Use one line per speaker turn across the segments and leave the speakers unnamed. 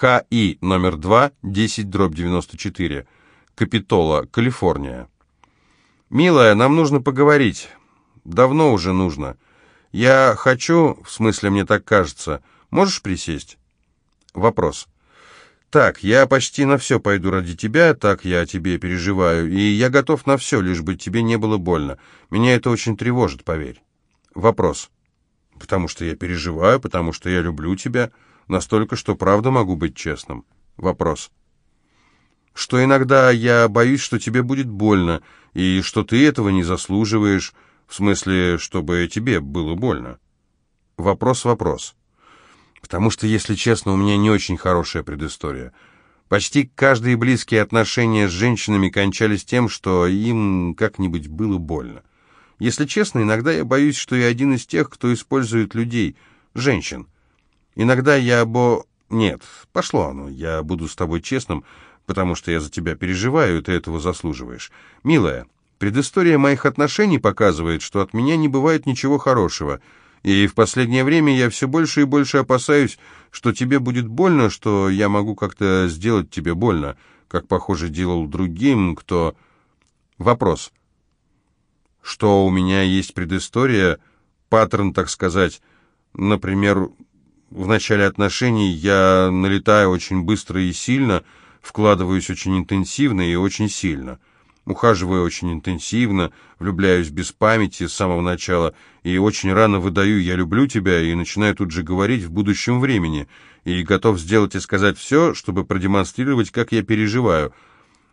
КИ номер 2, 10 дробь 94. Капитола, Калифорния. «Милая, нам нужно поговорить. Давно уже нужно. Я хочу, в смысле, мне так кажется. Можешь присесть?» Вопрос. «Так, я почти на все пойду ради тебя, так я о тебе переживаю, и я готов на все, лишь бы тебе не было больно. Меня это очень тревожит, поверь». Вопрос. «Потому что я переживаю, потому что я люблю тебя, настолько, что правда могу быть честным». Вопрос. «Что иногда я боюсь, что тебе будет больно, и что ты этого не заслуживаешь, в смысле, чтобы тебе было больно». Вопрос-вопрос. Потому что, если честно, у меня не очень хорошая предыстория. Почти каждые близкие отношения с женщинами кончались тем, что им как-нибудь было больно. Если честно, иногда я боюсь, что я один из тех, кто использует людей, женщин. Иногда я бо... Нет, пошло оно, я буду с тобой честным, потому что я за тебя переживаю, и ты этого заслуживаешь. Милая, предыстория моих отношений показывает, что от меня не бывает ничего хорошего — и в последнее время я все больше и больше опасаюсь, что тебе будет больно, что я могу как-то сделать тебе больно, как, похоже, делал другим, кто... Вопрос. Что у меня есть предыстория, паттерн, так сказать. Например, в начале отношений я налетаю очень быстро и сильно, вкладываюсь очень интенсивно и очень сильно – Ухаживаю очень интенсивно, влюбляюсь без памяти с самого начала, и очень рано выдаю «я люблю тебя» и начинаю тут же говорить в будущем времени, и готов сделать и сказать все, чтобы продемонстрировать, как я переживаю.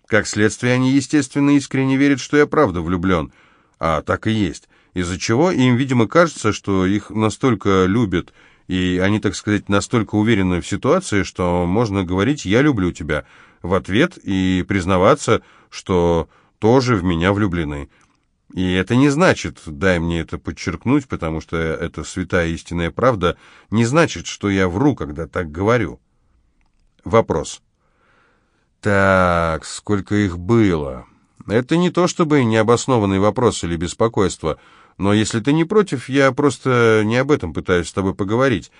Как следствие, они, естественно, искренне верят, что я правда влюблен, а так и есть, из-за чего им, видимо, кажется, что их настолько любят, и они, так сказать, настолько уверены в ситуации, что можно говорить «я люблю тебя» в ответ и признаваться, что тоже в меня влюблены. И это не значит, дай мне это подчеркнуть, потому что это святая истинная правда, не значит, что я вру, когда так говорю. Вопрос. Так, сколько их было? Это не то чтобы необоснованный вопрос или беспокойство, но если ты не против, я просто не об этом пытаюсь с тобой поговорить.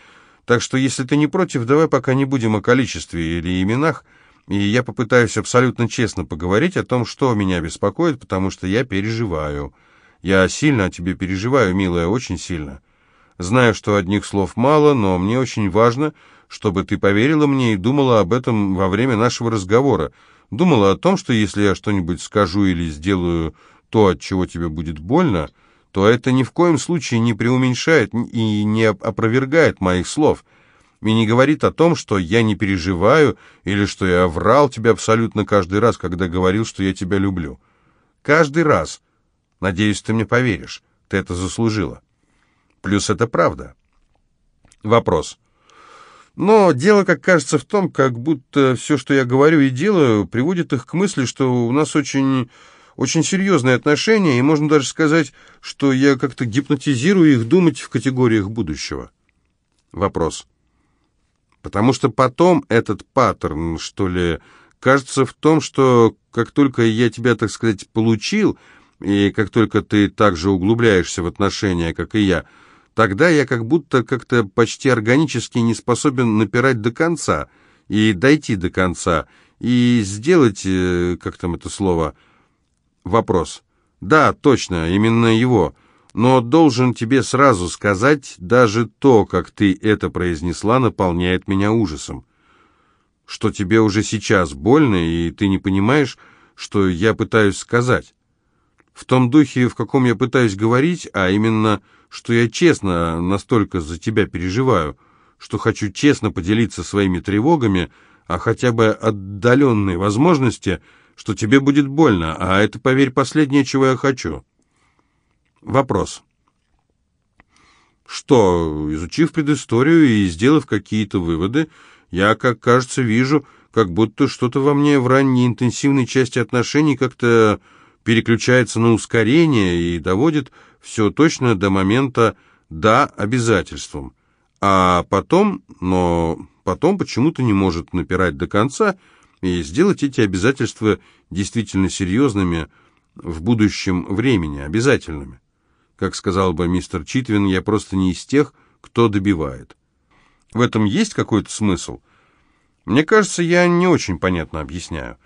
Так что если ты не против, давай пока не будем о количестве или именах, и я попытаюсь абсолютно честно поговорить о том, что меня беспокоит, потому что я переживаю. Я сильно о тебе переживаю, милая, очень сильно. Знаю, что одних слов мало, но мне очень важно, чтобы ты поверила мне и думала об этом во время нашего разговора. Думала о том, что если я что-нибудь скажу или сделаю то, от чего тебе будет больно, то это ни в коем случае не преуменьшает и не опровергает моих слов – и не говорит о том, что я не переживаю или что я врал тебе абсолютно каждый раз, когда говорил, что я тебя люблю. Каждый раз. Надеюсь, ты мне поверишь. Ты это заслужила. Плюс это правда. Вопрос. Но дело, как кажется, в том, как будто все, что я говорю и делаю, приводит их к мысли, что у нас очень, очень серьезные отношения, и можно даже сказать, что я как-то гипнотизирую их думать в категориях будущего. Вопрос. Потому что потом этот паттерн, что ли, кажется в том, что как только я тебя, так сказать, получил, и как только ты так же углубляешься в отношения, как и я, тогда я как будто как-то почти органически не способен напирать до конца и дойти до конца, и сделать, э, как там это слово, вопрос. Да, точно, именно его – но должен тебе сразу сказать, даже то, как ты это произнесла, наполняет меня ужасом. Что тебе уже сейчас больно, и ты не понимаешь, что я пытаюсь сказать. В том духе, в каком я пытаюсь говорить, а именно, что я честно настолько за тебя переживаю, что хочу честно поделиться своими тревогами, а хотя бы отдаленной возможности, что тебе будет больно, а это, поверь, последнее, чего я хочу». Вопрос. Что, изучив предысторию и сделав какие-то выводы, я, как кажется, вижу, как будто что-то во мне в ранней интенсивной части отношений как-то переключается на ускорение и доводит все точно до момента «да» обязательством. А потом, но потом почему-то не может напирать до конца и сделать эти обязательства действительно серьезными в будущем времени, обязательными. Как сказал бы мистер Читвин, я просто не из тех, кто добивает. В этом есть какой-то смысл? Мне кажется, я не очень понятно объясняю.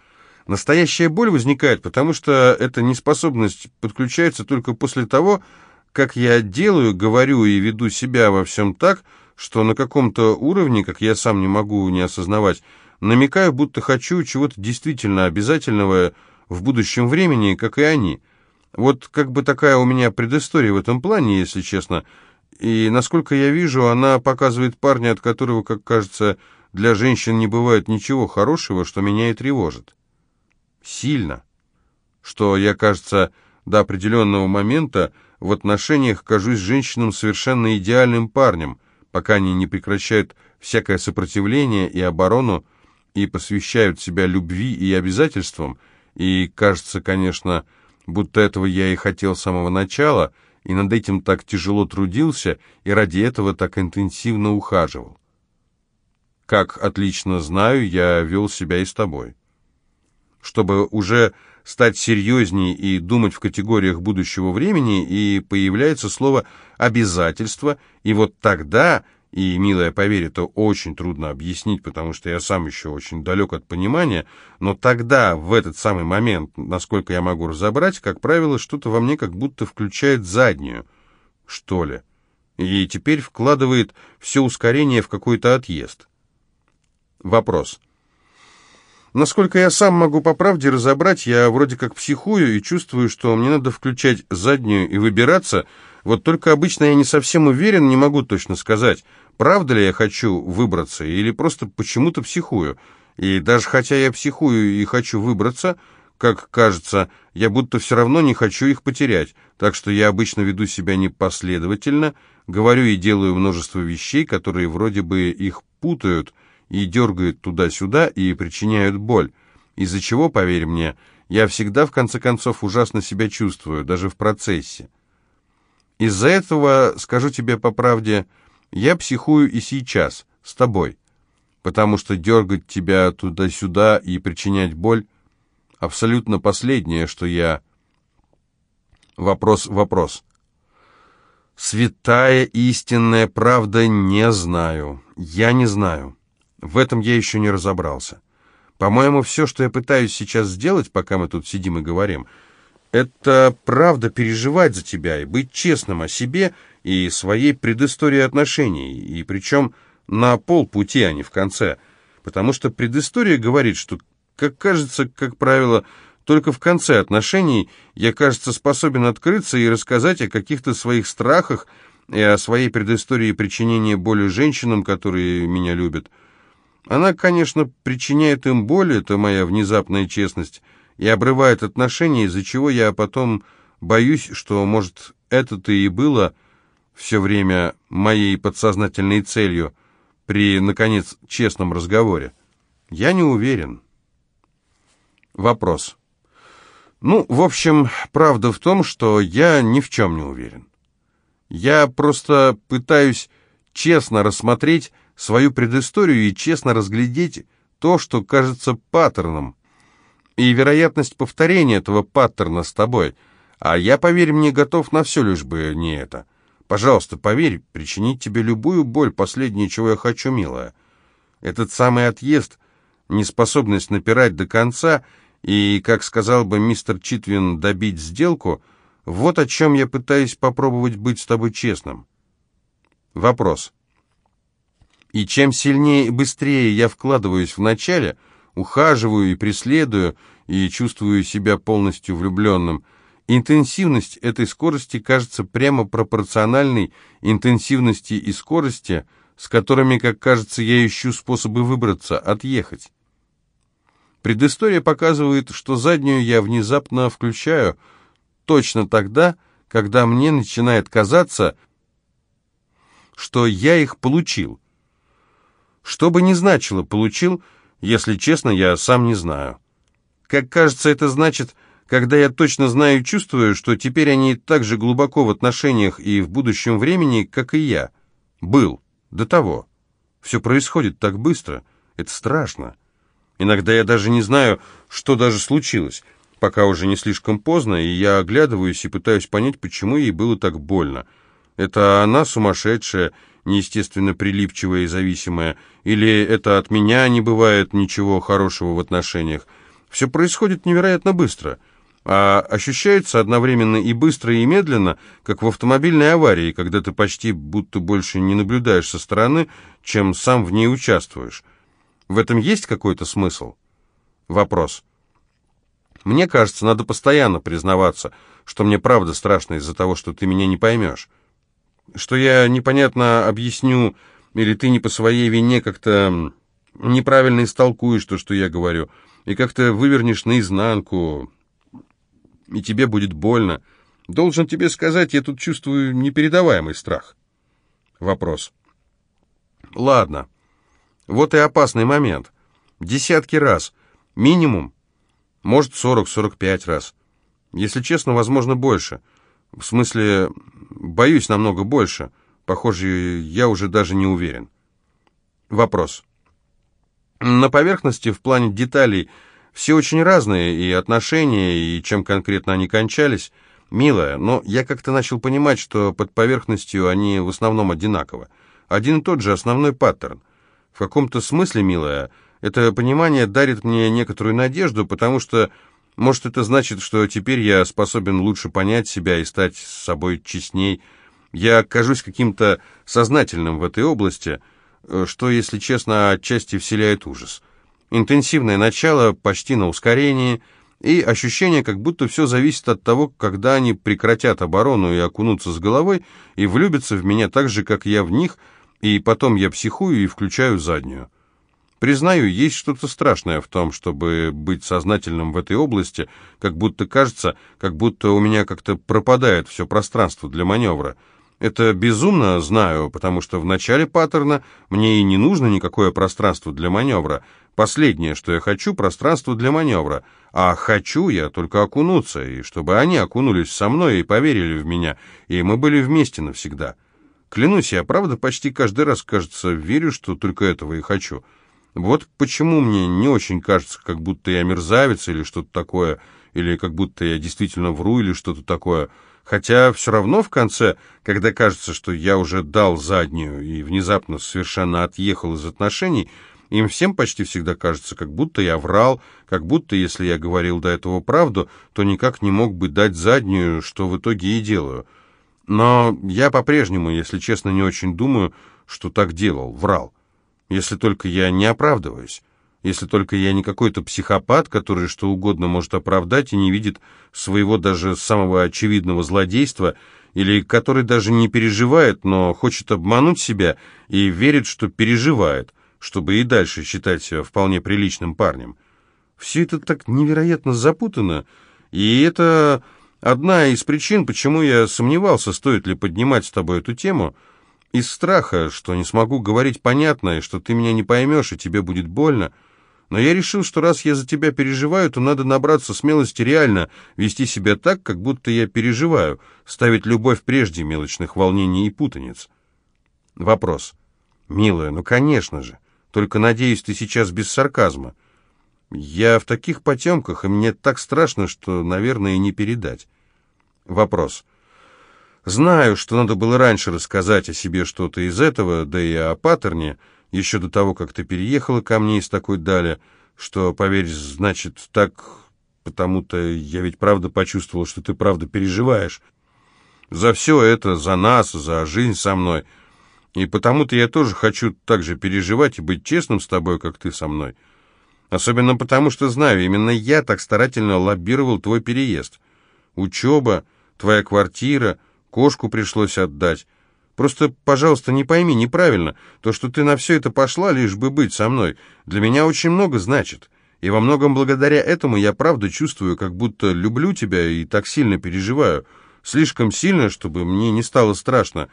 Настоящая боль возникает, потому что эта неспособность подключается только после того, как я делаю, говорю и веду себя во всем так, что на каком-то уровне, как я сам не могу не осознавать, намекаю, будто хочу чего-то действительно обязательного в будущем времени, как и они. Вот как бы такая у меня предыстория в этом плане, если честно. И, насколько я вижу, она показывает парня, от которого, как кажется, для женщин не бывает ничего хорошего, что меня и тревожит. Сильно. Что я, кажется, до определенного момента в отношениях кажусь женщинам совершенно идеальным парнем, пока они не прекращают всякое сопротивление и оборону и посвящают себя любви и обязательствам, и кажется, конечно, будто этого я и хотел с самого начала, и над этим так тяжело трудился, и ради этого так интенсивно ухаживал. Как отлично знаю, я вел себя и с тобой. Чтобы уже стать серьезнее и думать в категориях будущего времени, и появляется слово «обязательство», и вот тогда, и, милая, поверь, это очень трудно объяснить, потому что я сам еще очень далек от понимания, но тогда, в этот самый момент, насколько я могу разобрать, как правило, что-то во мне как будто включает заднюю, что ли, и теперь вкладывает все ускорение в какой-то отъезд. Вопрос. Насколько я сам могу по правде разобрать, я вроде как психую и чувствую, что мне надо включать заднюю и выбираться. Вот только обычно я не совсем уверен, не могу точно сказать, правда ли я хочу выбраться или просто почему-то психую. И даже хотя я психую и хочу выбраться, как кажется, я будто все равно не хочу их потерять. Так что я обычно веду себя непоследовательно, говорю и делаю множество вещей, которые вроде бы их путают, и дергают туда-сюда и причиняют боль, из-за чего, поверь мне, я всегда в конце концов ужасно себя чувствую, даже в процессе. Из-за этого, скажу тебе по правде, я психую и сейчас, с тобой, потому что дергать тебя туда-сюда и причинять боль — абсолютно последнее, что я... Вопрос, вопрос. Святая истинная правда не знаю. Я не знаю. В этом я еще не разобрался. По-моему, все, что я пытаюсь сейчас сделать, пока мы тут сидим и говорим, это правда переживать за тебя и быть честным о себе и своей предыстории отношений, и причем на полпути, а не в конце. Потому что предыстория говорит, что, как кажется, как правило, только в конце отношений я, кажется, способен открыться и рассказать о каких-то своих страхах и о своей предыстории причинения боли женщинам, которые меня любят. Она, конечно, причиняет им боль, это моя внезапная честность, и обрывает отношения, из-за чего я потом боюсь, что, может, это-то и было все время моей подсознательной целью при, наконец, честном разговоре. Я не уверен. Вопрос. Ну, в общем, правда в том, что я ни в чем не уверен. Я просто пытаюсь честно рассмотреть свою предысторию и честно разглядеть то, что кажется паттерном, и вероятность повторения этого паттерна с тобой. А я, поверь мне, готов на все, лишь бы не это. Пожалуйста, поверь, причинить тебе любую боль, последнее, чего я хочу, милая. Этот самый отъезд, неспособность напирать до конца и, как сказал бы мистер Читвин, добить сделку, вот о чем я пытаюсь попробовать быть с тобой честным. Вопрос. И чем сильнее и быстрее я вкладываюсь в начале, ухаживаю и преследую, и чувствую себя полностью влюбленным, интенсивность этой скорости кажется прямо пропорциональной интенсивности и скорости, с которыми, как кажется, я ищу способы выбраться, отъехать. Предыстория показывает, что заднюю я внезапно включаю точно тогда, когда мне начинает казаться, что я их получил, что бы ни значило «получил», если честно, я сам не знаю. Как кажется, это значит, когда я точно знаю и чувствую, что теперь они так же глубоко в отношениях и в будущем времени, как и я. Был. До того. Все происходит так быстро. Это страшно. Иногда я даже не знаю, что даже случилось, пока уже не слишком поздно, и я оглядываюсь и пытаюсь понять, почему ей было так больно. Это она сумасшедшая, неестественно прилипчивая и зависимая, или это от меня не бывает ничего хорошего в отношениях. Все происходит невероятно быстро, а ощущается одновременно и быстро, и медленно, как в автомобильной аварии, когда ты почти будто больше не наблюдаешь со стороны, чем сам в ней участвуешь. В этом есть какой-то смысл? Вопрос. Мне кажется, надо постоянно признаваться, что мне правда страшно из-за того, что ты меня не поймешь. Что я непонятно объясню, или ты не по своей вине как-то неправильно истолкуешь то, что я говорю, и как-то вывернешь наизнанку, и тебе будет больно. Должен тебе сказать, я тут чувствую непередаваемый страх. Вопрос. Ладно. Вот и опасный момент. Десятки раз. Минимум. Может, 40-45 раз. Если честно, возможно, больше. В смысле, боюсь намного больше. Похоже, я уже даже не уверен. Вопрос. На поверхности, в плане деталей, все очень разные, и отношения, и чем конкретно они кончались. Милая, но я как-то начал понимать, что под поверхностью они в основном одинаковы. Один и тот же основной паттерн. В каком-то смысле, милая, это понимание дарит мне некоторую надежду, потому что, может, это значит, что теперь я способен лучше понять себя и стать с собой честней. Я окажусь каким-то сознательным в этой области, э, что, если честно, отчасти вселяет ужас. Интенсивное начало почти на ускорении, и ощущение, как будто все зависит от того, когда они прекратят оборону и окунутся с головой, и влюбятся в меня так же, как я в них, и потом я психую и включаю заднюю. Признаю, есть что-то страшное в том, чтобы быть сознательным в этой области, как будто кажется, как будто у меня как-то пропадает все пространство для маневра. Это безумно, знаю, потому что в начале паттерна мне и не нужно никакое пространство для маневра. Последнее, что я хочу, пространство для маневра. А хочу я только окунуться, и чтобы они окунулись со мной и поверили в меня, и мы были вместе навсегда. Клянусь, я правда почти каждый раз, кажется, верю, что только этого и хочу». Вот почему мне не очень кажется, как будто я мерзавец или что-то такое, или как будто я действительно вру или что-то такое. Хотя все равно в конце, когда кажется, что я уже дал заднюю и внезапно совершенно отъехал из отношений, им всем почти всегда кажется, как будто я врал, как будто, если я говорил до этого правду, то никак не мог бы дать заднюю, что в итоге и делаю. Но я по-прежнему, если честно, не очень думаю, что так делал, врал. Если только я не оправдываюсь. Если только я не какой-то психопат, который что угодно может оправдать и не видит своего даже самого очевидного злодейства, или который даже не переживает, но хочет обмануть себя и верит, что переживает, чтобы и дальше считать себя вполне приличным парнем. Все это так невероятно запутано, и это одна из причин, почему я сомневался, стоит ли поднимать с тобой эту тему – из страха, что не смогу говорить понятно, и что ты меня не поймешь, и тебе будет больно. Но я решил, что раз я за тебя переживаю, то надо набраться смелости реально вести себя так, как будто я переживаю, ставить любовь прежде мелочных волнений и путаниц. Вопрос. Милая, ну конечно же. Только, надеюсь, ты сейчас без сарказма. Я в таких потемках, и мне так страшно, что, наверное, не передать. Вопрос. Знаю, что надо было раньше рассказать о себе что-то из этого, да и о паттерне, еще до того, как ты переехала ко мне из такой дали, что, поверь, значит, так, потому-то я ведь правда почувствовал, что ты правда переживаешь. За все это, за нас, за жизнь со мной. И потому-то я тоже хочу так же переживать и быть честным с тобой, как ты со мной. Особенно потому, что знаю, именно я так старательно лоббировал твой переезд. Учеба, твоя квартира — Кошку пришлось отдать. Просто, пожалуйста, не пойми неправильно. То, что ты на все это пошла, лишь бы быть со мной, для меня очень много значит. И во многом благодаря этому я правда чувствую, как будто люблю тебя и так сильно переживаю. Слишком сильно, чтобы мне не стало страшно,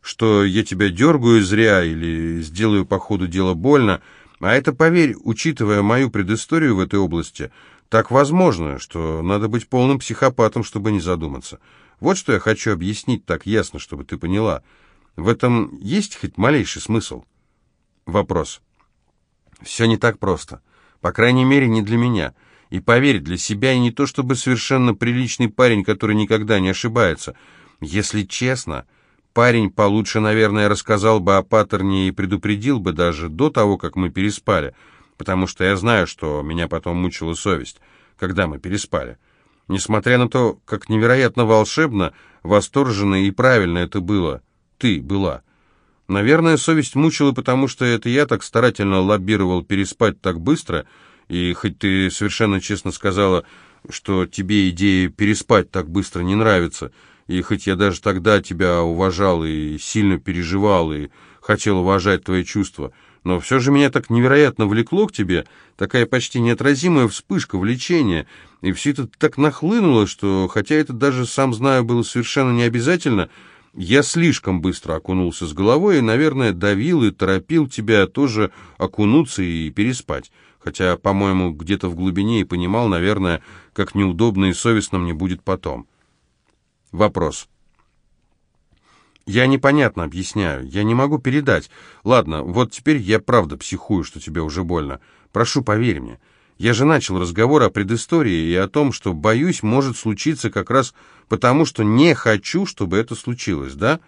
что я тебя дергаю зря или сделаю по ходу дела больно. А это, поверь, учитывая мою предысторию в этой области, так возможно, что надо быть полным психопатом, чтобы не задуматься. Вот что я хочу объяснить так ясно, чтобы ты поняла. В этом есть хоть малейший смысл? Вопрос. Все не так просто. По крайней мере, не для меня. И поверь, для себя я не то чтобы совершенно приличный парень, который никогда не ошибается. Если честно, парень получше, наверное, рассказал бы о паттерне и предупредил бы даже до того, как мы переспали, потому что я знаю, что меня потом мучила совесть, когда мы переспали. Несмотря на то, как невероятно волшебно, восторженно и правильно это было, ты была. Наверное, совесть мучила, потому что это я так старательно лоббировал переспать так быстро, и хоть ты совершенно честно сказала, что тебе идея переспать так быстро не нравится, и хоть я даже тогда тебя уважал и сильно переживал, и хотел уважать твои чувства, но все же меня так невероятно влекло к тебе, такая почти неотразимая вспышка влечения, и все это так нахлынуло, что, хотя это даже, сам знаю, было совершенно не обязательно, я слишком быстро окунулся с головой и, наверное, давил и торопил тебя тоже окунуться и переспать. Хотя, по-моему, где-то в глубине и понимал, наверное, как неудобно и совестно мне будет потом. Вопрос. Я непонятно объясняю, я не могу передать. Ладно, вот теперь я правда психую, что тебе уже больно. Прошу, поверь мне. Я же начал разговор о предыстории и о том, что, боюсь, может случиться как раз потому, что не хочу, чтобы это случилось, да?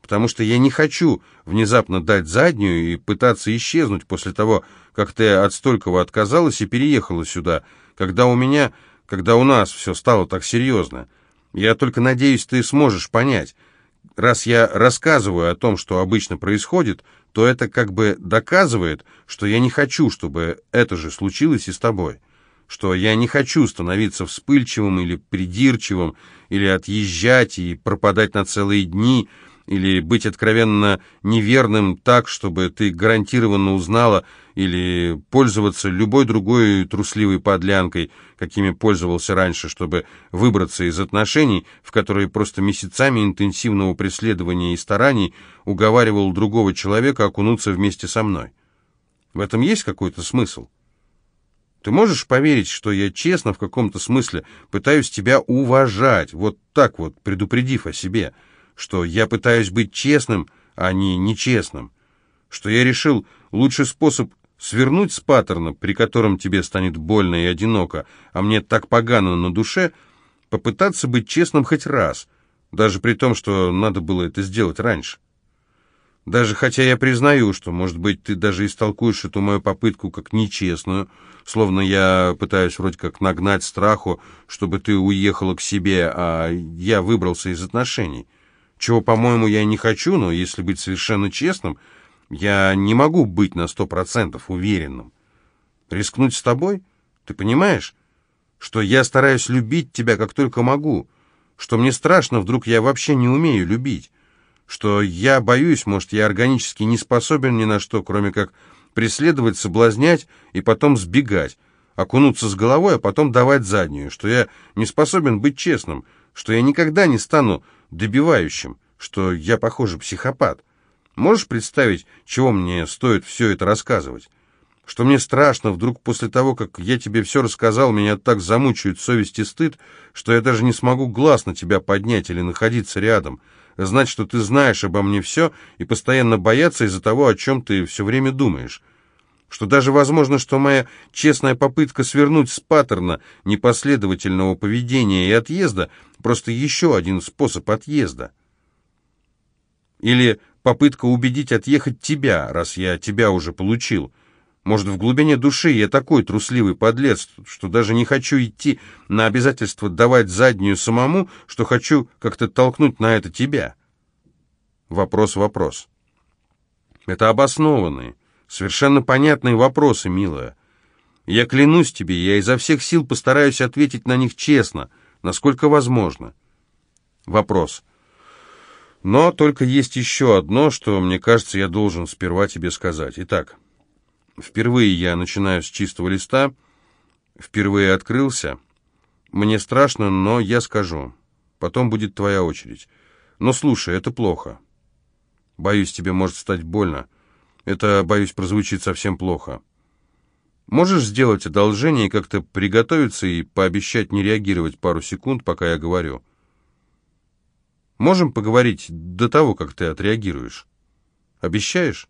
Потому что я не хочу внезапно дать заднюю и пытаться исчезнуть после того, как ты от столького отказалась и переехала сюда, когда у меня, когда у нас все стало так серьезно. Я только надеюсь, ты сможешь понять. Раз я рассказываю о том, что обычно происходит, то это как бы доказывает, что я не хочу, чтобы это же случилось и с тобой. Что я не хочу становиться вспыльчивым или придирчивым, или отъезжать и пропадать на целые дни, или быть откровенно неверным так, чтобы ты гарантированно узнала, или пользоваться любой другой трусливой подлянкой, какими пользовался раньше, чтобы выбраться из отношений, в которые просто месяцами интенсивного преследования и стараний уговаривал другого человека окунуться вместе со мной. В этом есть какой-то смысл? Ты можешь поверить, что я честно в каком-то смысле пытаюсь тебя уважать, вот так вот, предупредив о себе, что я пытаюсь быть честным, а не нечестным, что я решил лучший способ Свернуть с паттерна, при котором тебе станет больно и одиноко, а мне так погано на душе, попытаться быть честным хоть раз, даже при том, что надо было это сделать раньше. Даже хотя я признаю, что, может быть, ты даже истолкуешь эту мою попытку как нечестную, словно я пытаюсь вроде как нагнать страху, чтобы ты уехала к себе, а я выбрался из отношений. Чего, по-моему, я не хочу, но если быть совершенно честным, я не могу быть на сто процентов уверенным. Рискнуть с тобой? Ты понимаешь, что я стараюсь любить тебя как только могу, что мне страшно, вдруг я вообще не умею любить, что я боюсь, может, я органически не способен ни на что, кроме как преследовать, соблазнять и потом сбегать, окунуться с головой, а потом давать заднюю, что я не способен быть честным, что я никогда не стану добивающим, что я, похоже, психопат. Можешь представить, чего мне стоит все это рассказывать? Что мне страшно, вдруг после того, как я тебе все рассказал, меня так замучают совесть и стыд, что я даже не смогу глаз на тебя поднять или находиться рядом, знать, что ты знаешь обо мне все и постоянно бояться из-за того, о чем ты все время думаешь. Что даже возможно, что моя честная попытка свернуть с паттерна непоследовательного поведения и отъезда просто еще один способ отъезда. Или попытка убедить отъехать тебя, раз я тебя уже получил. Может, в глубине души я такой трусливый подлец, что даже не хочу идти на обязательство давать заднюю самому, что хочу как-то толкнуть на это тебя. Вопрос-вопрос. Это обоснованные, совершенно понятные вопросы, милая. Я клянусь тебе, я изо всех сил постараюсь ответить на них честно, насколько возможно. Вопрос. Но только есть еще одно, что, мне кажется, я должен сперва тебе сказать. Итак, впервые я начинаю с чистого листа, впервые открылся. Мне страшно, но я скажу. Потом будет твоя очередь. Но слушай, это плохо. Боюсь, тебе может стать больно. Это, боюсь, прозвучит совсем плохо. Можешь сделать одолжение и как-то приготовиться и пообещать не реагировать пару секунд, пока я говорю?» Можем поговорить до того, как ты отреагируешь? Обещаешь?»